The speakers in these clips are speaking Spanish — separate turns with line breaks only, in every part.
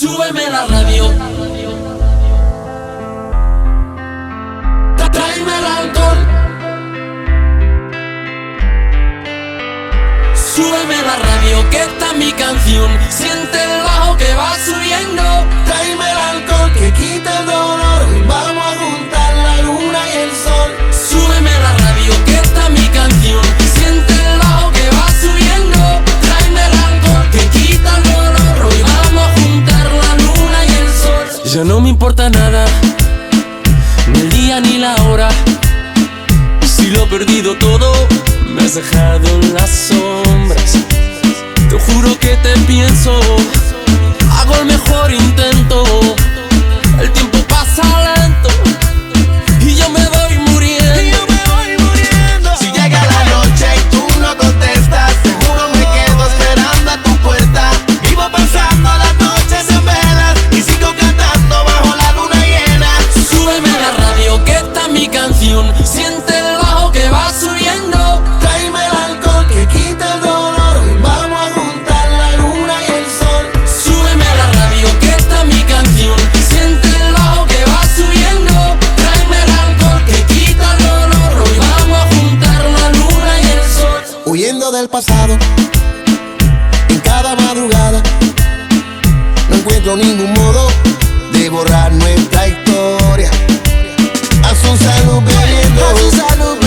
Súbeme la radio. Tráeme el alcohol. Súbeme la radio que está mi canción. Ya no me importa nada, ni el día ni la hora. Si lo he perdido todo, me has dejado en las sombras. Te juro que te pienso, hago el mejor Siente el bajo que va subiendo.
Tráeme el alcohol que quita el dolor. Hoy vamos a juntar la luna y el sol.
Súbeme a la radio que esta es mi canción. Siente el bajo que va subiendo. Tráeme el alcohol que quita el dolor. Hoy vamos a juntar la luna y el sol.
Huyendo del pasado. En cada madrugada. No encuentro ningún modo de borrar nuestra historia. son salut bebiendo. Salud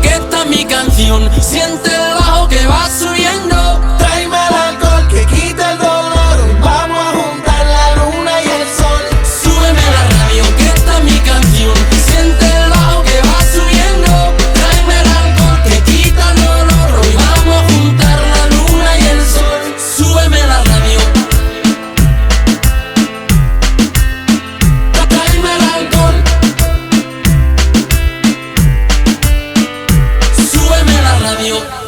que está mi canción. Siente you.